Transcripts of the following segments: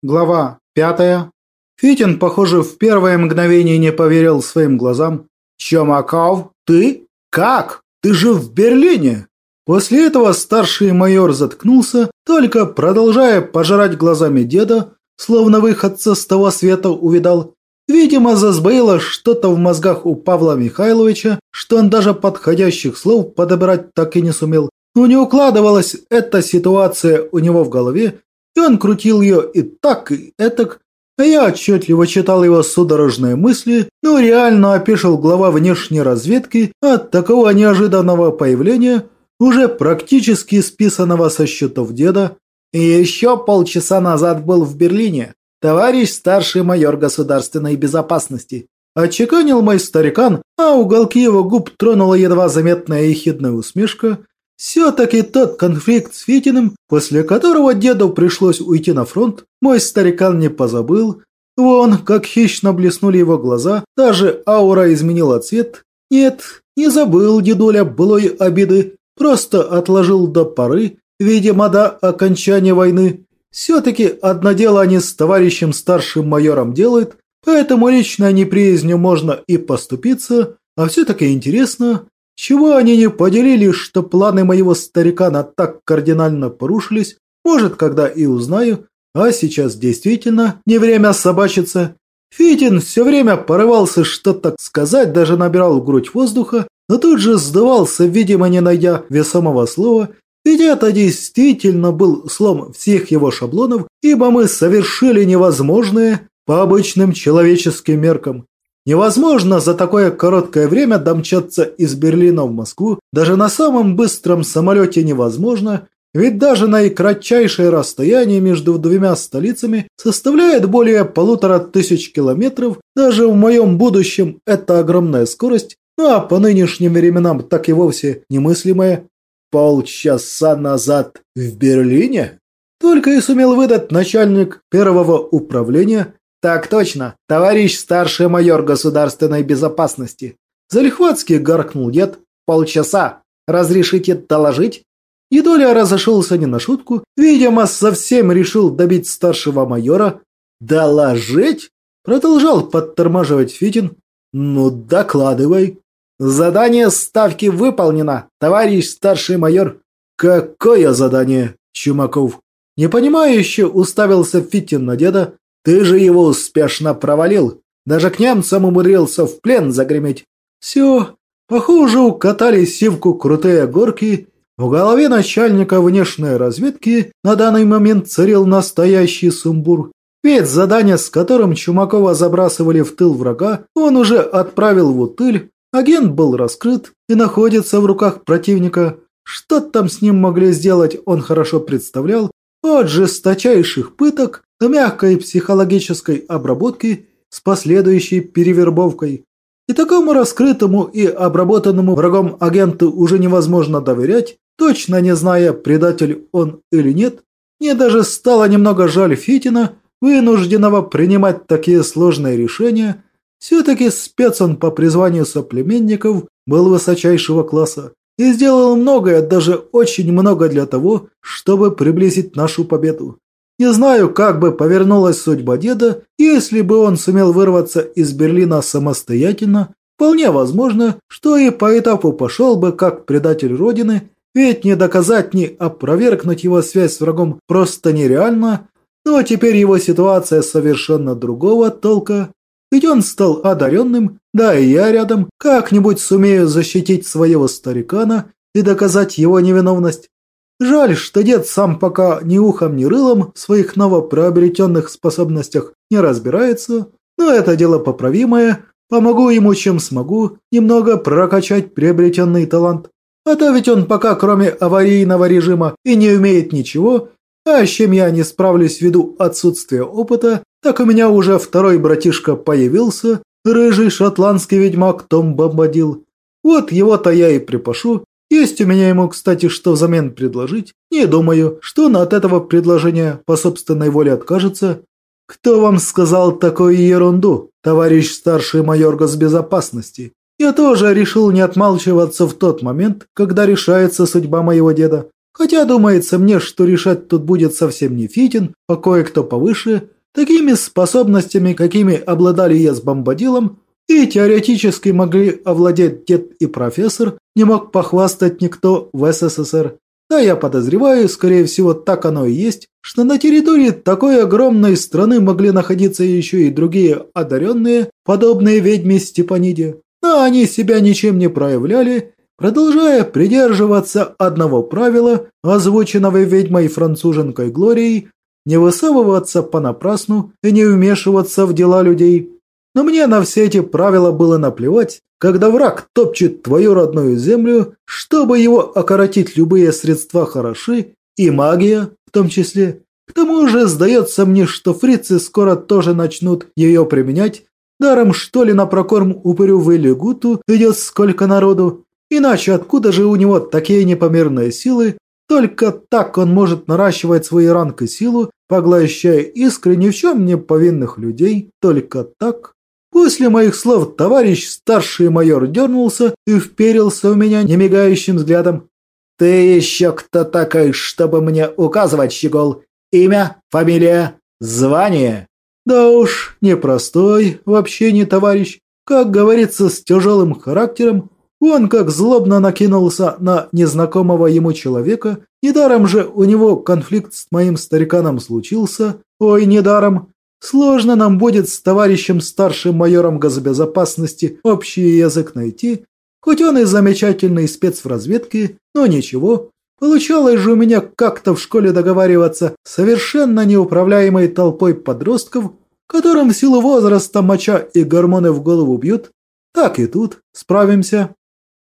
Глава пятая. Фитин, похоже, в первое мгновение не поверил своим глазам. «Чумаков? Ты? Как? Ты же в Берлине!» После этого старший майор заткнулся, только продолжая пожирать глазами деда, словно выходца с того света увидал. Видимо, засбоило что-то в мозгах у Павла Михайловича, что он даже подходящих слов подобрать так и не сумел. Но не укладывалась эта ситуация у него в голове, и он крутил ее и так, и этак, а я отчетливо читал его судорожные мысли, но реально опешил глава внешней разведки от такого неожиданного появления, уже практически списанного со счетов деда. И еще полчаса назад был в Берлине, товарищ старший майор государственной безопасности. Отчеканил мой старикан, а уголки его губ тронула едва заметная ехидная усмешка, все-таки тот конфликт с Фитиным, после которого деду пришлось уйти на фронт, мой старикан не позабыл. Вон, как хищно блеснули его глаза, даже аура изменила цвет. Нет, не забыл дедуля былой обиды, просто отложил до поры, видимо, до окончания войны. Все-таки одно дело они с товарищем старшим майором делают, поэтому личной неприязнью можно и поступиться, а все-таки интересно, чего они не поделили, что планы моего старикана так кардинально порушились, может, когда и узнаю, а сейчас действительно не время собачиться. Фитин все время порывался что-то сказать, даже набирал в грудь воздуха, но тут же сдавался, видимо, не найдя весомого слова, ведь это действительно был слом всех его шаблонов, ибо мы совершили невозможное по обычным человеческим меркам. Невозможно за такое короткое время домчаться из Берлина в Москву, даже на самом быстром самолете невозможно, ведь даже наикратчайшее расстояние между двумя столицами составляет более полутора тысяч километров, даже в моем будущем это огромная скорость, ну а по нынешним временам так и вовсе немыслимая. Полчаса назад в Берлине? Только и сумел выдать начальник первого управления «Так точно, товарищ старший майор государственной безопасности». Залихватский гаркнул дед. «Полчаса. Разрешите доложить?» И Доля разошелся не на шутку. Видимо, совсем решил добить старшего майора. «Доложить?» Продолжал подтормаживать Фитин. «Ну, докладывай». «Задание ставки выполнено, товарищ старший майор». «Какое задание?» Чумаков непонимающе уставился Фитин на деда. Ты же его успешно провалил. Даже к немцам умудрился в плен загреметь. Все, похоже, укатали сивку крутые горки. В голове начальника внешней разведки на данный момент царил настоящий сумбур. Ведь задание, с которым Чумакова забрасывали в тыл врага, он уже отправил в утыль. Агент был раскрыт и находится в руках противника. Что там с ним могли сделать, он хорошо представлял. От жесточайших пыток мягкой психологической обработки с последующей перевербовкой. И такому раскрытому и обработанному врагом агенту уже невозможно доверять, точно не зная, предатель он или нет. Мне даже стало немного жаль Фитина, вынужденного принимать такие сложные решения. Все-таки спец он по призванию соплеменников был высочайшего класса и сделал многое, даже очень много для того, чтобы приблизить нашу победу. Не знаю, как бы повернулась судьба деда, если бы он сумел вырваться из Берлина самостоятельно. Вполне возможно, что и по этапу пошел бы как предатель Родины, ведь не доказать, ни опровергнуть его связь с врагом просто нереально. Но теперь его ситуация совершенно другого толка. Ведь он стал одаренным, да и я рядом, как-нибудь сумею защитить своего старикана и доказать его невиновность. Жаль, что дед сам пока ни ухом, ни рылом в своих новоприобретенных способностях не разбирается, но это дело поправимое, помогу ему чем смогу, немного прокачать приобретенный талант. А то ведь он пока кроме аварийного режима и не умеет ничего, а с чем я не справлюсь ввиду отсутствия опыта, так у меня уже второй братишка появился, рыжий шотландский ведьмак Том Бомбадил. Вот его-то я и припашу, есть у меня ему, кстати, что взамен предложить. Не думаю, что он от этого предложения по собственной воле откажется. Кто вам сказал такую ерунду, товарищ старший майор госбезопасности? Я тоже решил не отмалчиваться в тот момент, когда решается судьба моего деда. Хотя думается мне, что решать тут будет совсем не Фитин, а кое-кто повыше. Такими способностями, какими обладали я с бомбадилом, и теоретически могли овладеть дед и профессор, не мог похвастать никто в СССР. Да, я подозреваю, скорее всего, так оно и есть, что на территории такой огромной страны могли находиться еще и другие одаренные, подобные ведьме Степаниде. Но они себя ничем не проявляли, продолжая придерживаться одного правила, озвученного ведьмой француженкой Глорией, не высовываться понапрасну и не вмешиваться в дела людей. Но мне на все эти правила было наплевать, когда враг топчет твою родную землю, чтобы его окоротить любые средства хороши, и магия в том числе. К тому же, сдается мне, что фрицы скоро тоже начнут ее применять. Даром, что ли, на прокорм упырю Вэлигуту идет сколько народу. Иначе откуда же у него такие непомерные силы? Только так он может наращивать свои ранг и силу, поглощая искры ни в чем не повинных людей. Только так. После моих слов товарищ старший майор дернулся и вперился в меня немигающим взглядом. «Ты еще кто такой, чтобы мне указывать, щегол? Имя, фамилия, звание?» «Да уж, непростой, вообще не товарищ. Как говорится, с тяжелым характером. Он как злобно накинулся на незнакомого ему человека. Недаром же у него конфликт с моим стариканом случился. Ой, недаром. Сложно нам будет с товарищем старшим майором газобезопасности общий язык найти, хоть он и замечательный спец в разведке, но ничего. Получалось же у меня как-то в школе договариваться с совершенно неуправляемой толпой подростков, которым в силу возраста моча и гормоны в голову бьют. Так и тут справимся.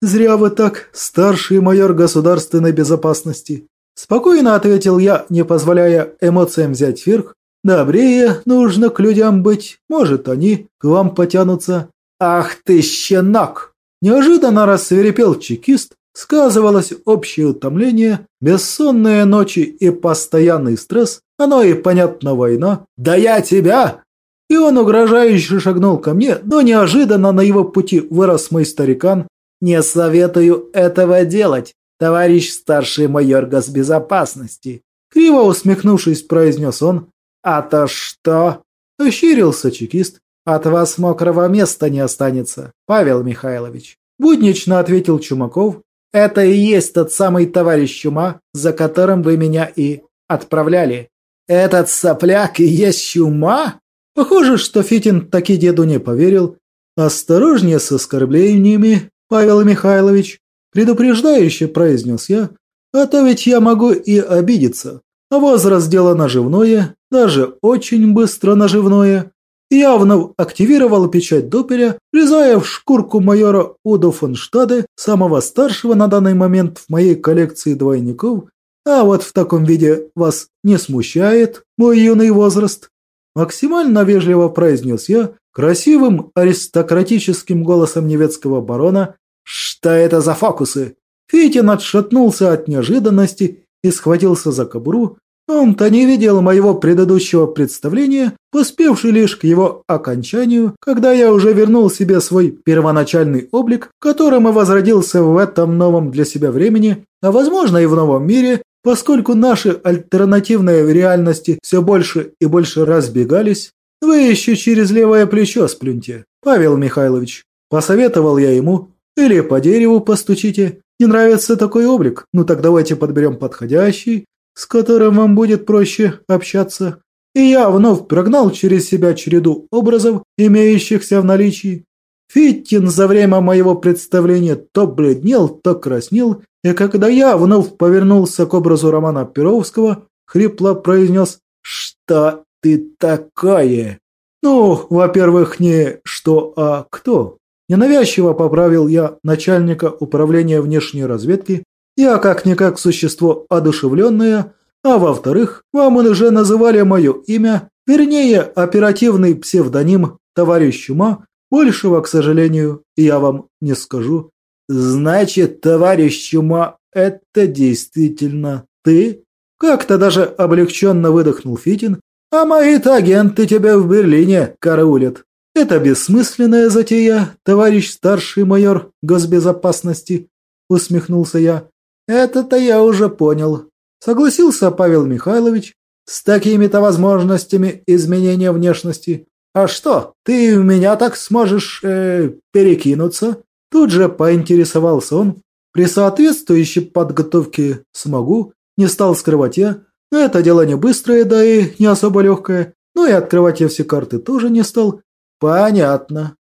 Зря вы так, старший майор государственной безопасности. Спокойно ответил я, не позволяя эмоциям взять верх, Добрее нужно к людям быть, может, они к вам потянутся. Ах ты, щенок! Неожиданно рассверепел чекист, сказывалось общее утомление, бессонные ночи и постоянный стресс, оно и, понятно, война. «Да я тебя!» И он угрожающе шагнул ко мне, но неожиданно на его пути вырос мой старикан. «Не советую этого делать, товарищ старший майор госбезопасности!» Криво усмехнувшись, произнес он, «А то что?» – ощерился чекист. «От вас мокрого места не останется, Павел Михайлович». Буднично ответил Чумаков. «Это и есть тот самый товарищ Чума, за которым вы меня и отправляли». «Этот сопляк и есть Чума?» Похоже, что Фитин таки деду не поверил. «Осторожнее с оскорблениями, Павел Михайлович», предупреждающе произнес я, «а то ведь я могу и обидеться. Возраст дело наживное, даже очень быстро наживное. Явно активировал печать Доперя, влезая в шкурку майора Удо фон Штаде, самого старшего на данный момент в моей коллекции двойников. А вот в таком виде вас не смущает мой юный возраст. Максимально вежливо произнес я, красивым аристократическим голосом немецкого барона. «Что это за фокусы?» Фитин отшатнулся от неожиданности и схватился за кобуру, он-то не видел моего предыдущего представления, поспевший лишь к его окончанию, когда я уже вернул себе свой первоначальный облик, которым и возродился в этом новом для себя времени, а возможно и в новом мире, поскольку наши альтернативные реальности все больше и больше разбегались. Вы еще через левое плечо сплюньте, Павел Михайлович. Посоветовал я ему. Или по дереву постучите. Не нравится такой облик? Ну так давайте подберем подходящий, с которым вам будет проще общаться. И я вновь прогнал через себя череду образов, имеющихся в наличии. Фиттин за время моего представления то бледнел, то краснел, и когда я вновь повернулся к образу Романа Перовского, хрипло произнес «Что ты такое?» Ну, во-первых, не «что», а «кто». Ненавязчиво поправил я начальника управления внешней разведки, я как-никак существо одушевленное, а во-вторых, вам уже называли мое имя, вернее, оперативный псевдоним товарищ Чума, большего, к сожалению, я вам не скажу. Значит, товарищ Чума, это действительно ты? Как-то даже облегченно выдохнул Фитин, а мои-то агенты тебя в Берлине караулят. Это бессмысленная затея, товарищ старший майор госбезопасности, усмехнулся я. Это-то я уже понял. Согласился Павел Михайлович. С такими-то возможностями изменения внешности. А что, ты в меня так сможешь э, перекинуться? Тут же поинтересовался он. При соответствующей подготовке смогу, не стал скрывать я. Но это дело не быстрое, да и не особо легкое. Ну и открывать я все карты тоже не стал. Понятно.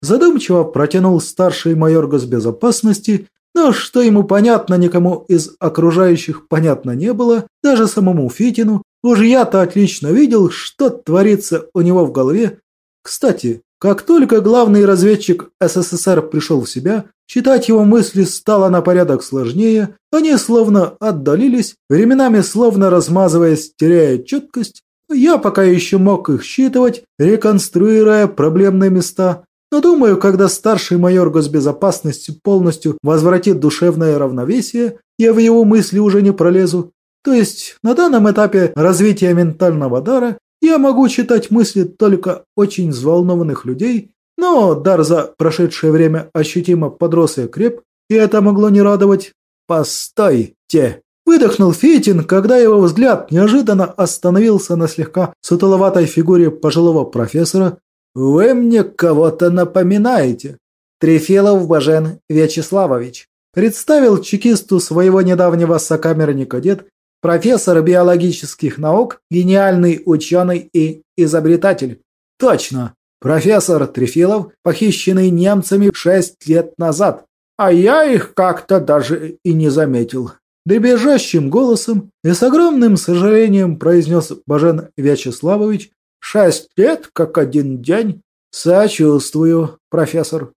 Задумчиво протянул старший майор госбезопасности, но что ему понятно, никому из окружающих понятно не было, даже самому Фитину. Уж я-то отлично видел, что творится у него в голове. Кстати, как только главный разведчик СССР пришел в себя, читать его мысли стало на порядок сложнее, они словно отдалились, временами словно размазываясь, теряя четкость, я пока еще мог их считывать, реконструируя проблемные места. Но думаю, когда старший майор госбезопасности полностью возвратит душевное равновесие, я в его мысли уже не пролезу. То есть на данном этапе развития ментального дара я могу читать мысли только очень взволнованных людей, но дар за прошедшее время ощутимо подрос и креп, и это могло не радовать. «Постойте!» Выдохнул Фитин, когда его взгляд неожиданно остановился на слегка сутуловатой фигуре пожилого профессора. «Вы мне кого-то напоминаете». «Трефилов Бажен Вячеславович», представил чекисту своего недавнего сокамерника дед, профессор биологических наук, гениальный ученый и изобретатель. Точно, профессор Трефилов, похищенный немцами шесть лет назад. А я их как-то даже и не заметил дребезжащим голосом и с огромным сожалением произнес Бажен Вячеславович «Шесть лет, как один день. Сочувствую, профессор»,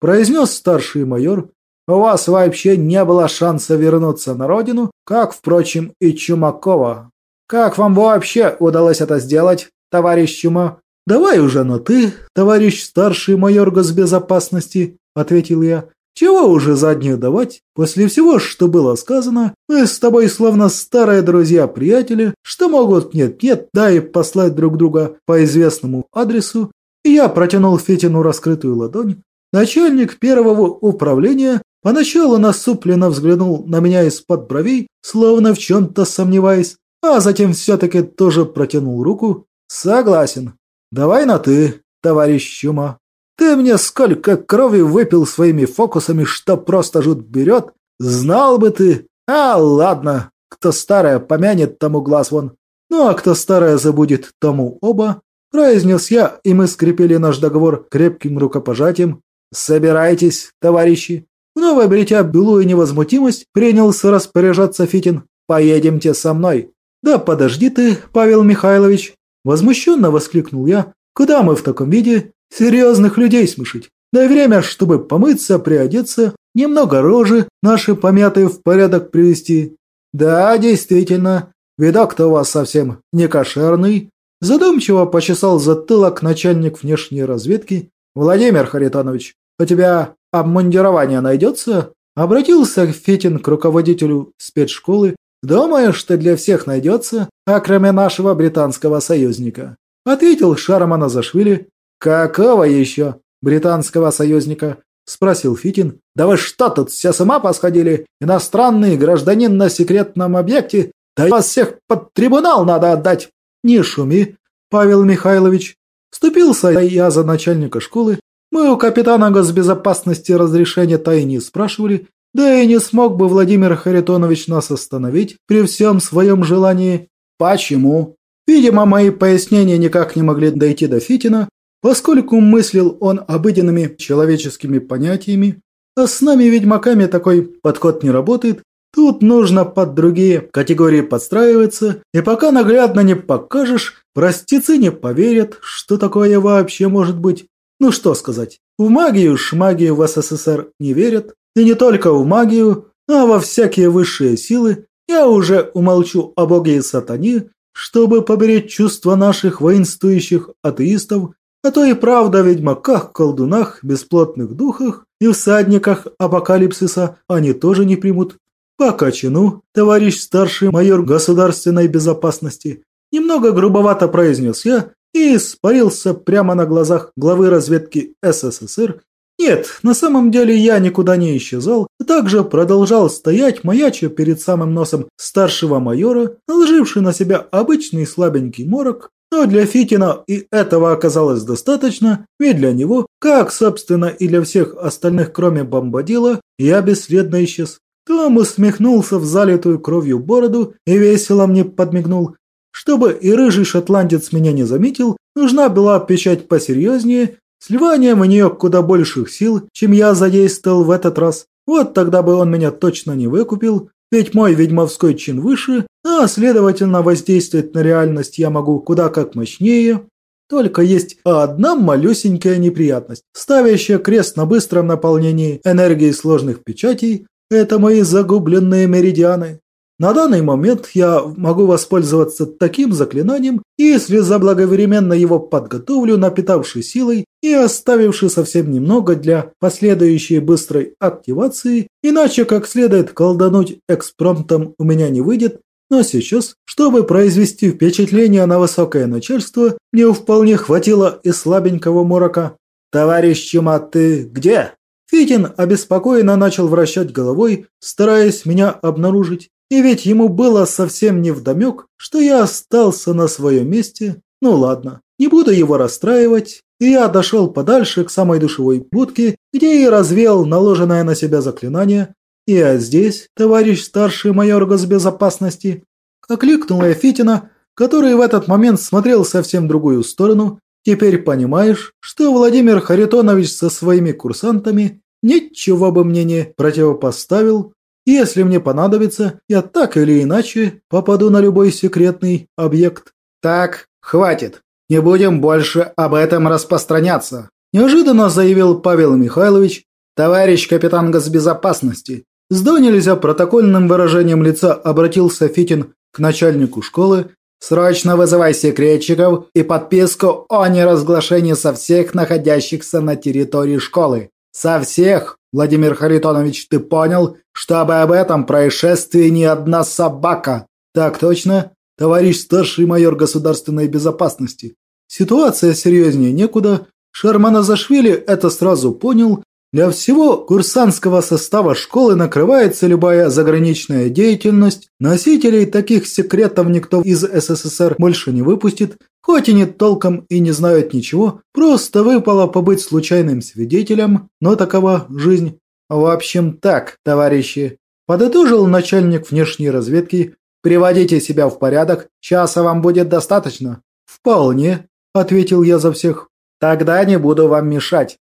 произнес старший майор. «У вас вообще не было шанса вернуться на родину, как, впрочем, и Чумакова. Как вам вообще удалось это сделать, товарищ Чума?» «Давай уже на «ты», товарищ старший майор госбезопасности», — ответил я. Чего уже заднюю давать? После всего, что было сказано, мы с тобой словно старые друзья-приятели, что могут нет-нет, да и послать друг друга по известному адресу. И я протянул Фетину раскрытую ладонь. Начальник первого управления поначалу насупленно взглянул на меня из-под бровей, словно в чем-то сомневаясь, а затем все-таки тоже протянул руку. Согласен. Давай на «ты», товарищ Чума. Ты мне сколько крови выпил своими фокусами, что просто жут берет? Знал бы ты. А, ладно, кто старое помянет, тому глаз вон. Ну, а кто старое забудет, тому оба. Произнес я, и мы скрепили наш договор крепким рукопожатием. Собирайтесь, товарищи. Вновь обретя былую невозмутимость, принялся распоряжаться Фитин. Поедемте со мной. Да подожди ты, Павел Михайлович. Возмущенно воскликнул я. Куда мы в таком виде? Серьезных людей смешить. Дай время, чтобы помыться, приодеться, немного рожи наши помятые в порядок привести. Да, действительно, видок-то у вас совсем не кошерный. Задумчиво почесал затылок начальник внешней разведки. Владимир Харитонович, у тебя обмундирование найдется? Обратился Фетин к руководителю спецшколы. Думаю, что для всех найдется, а кроме нашего британского союзника. Ответил Шармана Зашвили, «Какого еще британского союзника?» – спросил Фитин. «Да вы что тут, все с ума посходили? Иностранный гражданин на секретном объекте? Да вас всех под трибунал надо отдать!» «Не шуми, Павел Михайлович!» Вступился я за начальника школы. Мы у капитана госбезопасности разрешения-то и не спрашивали, да и не смог бы Владимир Харитонович нас остановить при всем своем желании. Почему? Видимо, мои пояснения никак не могли дойти до Фитина, Поскольку мыслил он обыденными человеческими понятиями, а с нами ведьмаками такой подход не работает, тут нужно под другие категории подстраиваться, и пока наглядно не покажешь, простецы не поверят, что такое вообще может быть. Ну что сказать, в магию шмагию в СССР не верят, и не только в магию, а во всякие высшие силы, я уже умолчу о боге и сатане, чтобы поберечь чувства наших воинствующих атеистов а то и правда о ведьмаках, колдунах, бесплотных духах и всадниках апокалипсиса они тоже не примут. По качану, товарищ старший майор государственной безопасности, немного грубовато произнес я и испарился прямо на глазах главы разведки СССР, Нет, на самом деле я никуда не исчезал, также продолжал стоять, маяча перед самым носом старшего майора, наложивший на себя обычный слабенький морок, но для Фитина и этого оказалось достаточно, ведь для него, как, собственно, и для всех остальных, кроме Бомбадила, я бесследно исчез. Том усмехнулся в залитую кровью бороду и весело мне подмигнул. Чтобы и рыжий шотландец меня не заметил, нужна была печать посерьезнее, сливанием в нее куда больших сил, чем я задействовал в этот раз. Вот тогда бы он меня точно не выкупил, ведь мой ведьмовской чин выше, а следовательно воздействовать на реальность я могу куда как мощнее. Только есть одна малюсенькая неприятность, ставящая крест на быстром наполнении энергии сложных печатей, это мои загубленные меридианы. На данный момент я могу воспользоваться таким заклинанием, если заблаговременно его подготовлю, напитавший силой и оставивший совсем немного для последующей быстрой активации, иначе как следует колдануть экспромтом у меня не выйдет, но сейчас, чтобы произвести впечатление на высокое начальство, мне вполне хватило и слабенького морока. «Товарищ Чума, ты где?» Фитин обеспокоенно начал вращать головой, стараясь меня обнаружить. И ведь ему было совсем невдомек, что я остался на своем месте. Ну ладно, не буду его расстраивать. И я дошел подальше к самой душевой будке, где и развеял наложенное на себя заклинание. Я здесь, товарищ старший майор госбезопасности. Окликнул я Фитина, который в этот момент смотрел совсем другую сторону. Теперь понимаешь, что Владимир Харитонович со своими курсантами ничего бы мне не противопоставил, если мне понадобится, я так или иначе попаду на любой секретный объект. Так, хватит. Не будем больше об этом распространяться. Неожиданно заявил Павел Михайлович, товарищ капитан госбезопасности. С до нельзя протокольным выражением лица обратился Фитин к начальнику школы. Срочно вызывай секретчиков и подписку о неразглашении со всех находящихся на территории школы. Со всех, Владимир Харитонович, ты понял, чтобы об этом происшествии ни одна собака? Так точно, товарищ старший майор государственной безопасности. Ситуация серьезнее некуда. Шармана Зашвили это сразу понял для всего курсантского состава школы накрывается любая заграничная деятельность. Носителей таких секретов никто из СССР больше не выпустит, хоть и не толком и не знают ничего, просто выпало побыть случайным свидетелем, но такова жизнь. В общем так, товарищи, подытожил начальник внешней разведки, приводите себя в порядок, часа вам будет достаточно. Вполне, ответил я за всех. Тогда не буду вам мешать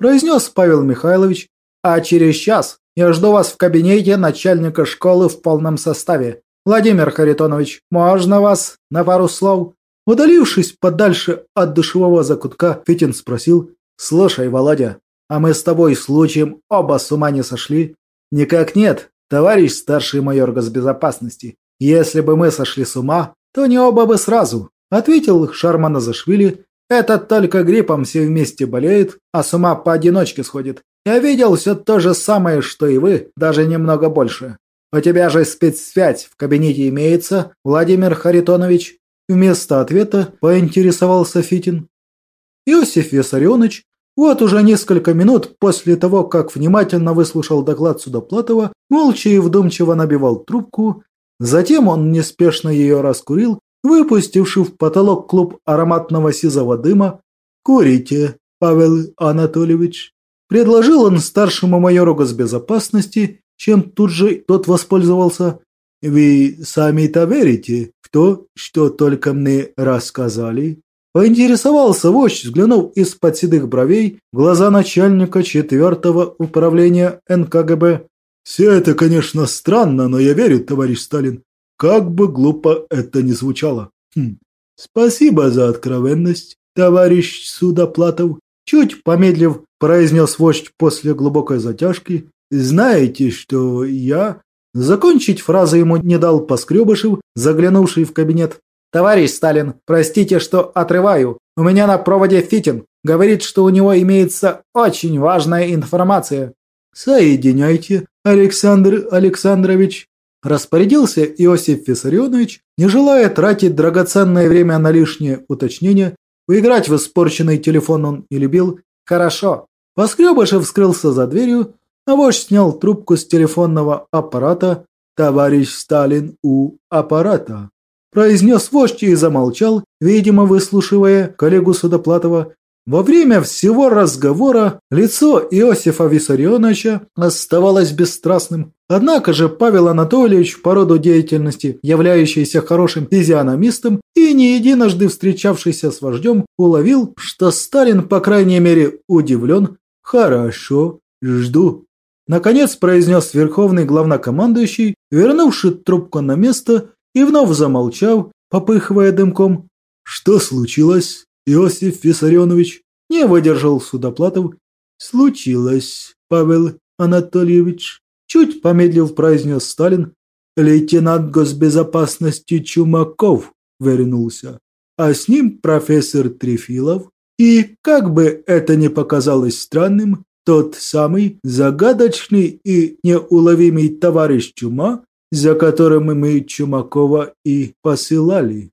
произнес Павел Михайлович, а через час я жду вас в кабинете начальника школы в полном составе. Владимир Харитонович, можно вас на пару слов? Удалившись подальше от душевого закутка, Фитин спросил, «Слушай, Володя, а мы с тобой случаем оба с ума не сошли?» «Никак нет, товарищ старший майор госбезопасности. Если бы мы сошли с ума, то не оба бы сразу», ответил Шарман Этот только гриппом все вместе болеет, а с ума поодиночке сходит. Я видел все то же самое, что и вы, даже немного больше. У тебя же спецсвязь в кабинете имеется, Владимир Харитонович?» Вместо ответа поинтересовался Фитин. Иосиф Виссарионович вот уже несколько минут после того, как внимательно выслушал доклад Судоплатова, молча и вдумчиво набивал трубку. Затем он неспешно ее раскурил выпустивший в потолок клуб ароматного сизого дыма. «Курите, Павел Анатольевич», – предложил он старшему майору госбезопасности, чем тут же тот воспользовался. «Вы сами-то верите в то, что только мне рассказали?» Поинтересовался вождь, взглянув из-под седых бровей глаза начальника четвертого управления НКГБ. «Все это, конечно, странно, но я верю, товарищ Сталин. Как бы глупо это ни звучало. Хм. Спасибо за откровенность, товарищ Судоплатов. Чуть помедлив, произнес вождь после глубокой затяжки. Знаете, что я... Закончить фразу ему не дал Поскребышев, заглянувший в кабинет. «Товарищ Сталин, простите, что отрываю. У меня на проводе Фитин. Говорит, что у него имеется очень важная информация». «Соединяйте, Александр Александрович», Распорядился Иосиф Виссарионович, не желая тратить драгоценное время на лишние уточнения, поиграть в испорченный телефон он не любил. «Хорошо», – Поскребышев скрылся за дверью, а вождь снял трубку с телефонного аппарата «Товарищ Сталин у аппарата». Произнес вождь и замолчал, видимо, выслушивая коллегу Судоплатова, во время всего разговора лицо Иосифа Виссарионовича оставалось бесстрастным. Однако же Павел Анатольевич по роду деятельности, являющийся хорошим физиономистом и не единожды встречавшийся с вождем, уловил, что Сталин, по крайней мере, удивлен. «Хорошо, жду». Наконец произнес верховный главнокомандующий, вернувший трубку на место и вновь замолчав, попыхивая дымком. «Что случилось?» Иосиф Виссарионович не выдержал Судоплатов. «Случилось, Павел Анатольевич», – чуть помедлив произнес Сталин. «Лейтенант госбезопасности Чумаков вернулся, а с ним профессор Трефилов. И, как бы это ни показалось странным, тот самый загадочный и неуловимый товарищ Чума, за которым мы Чумакова и посылали».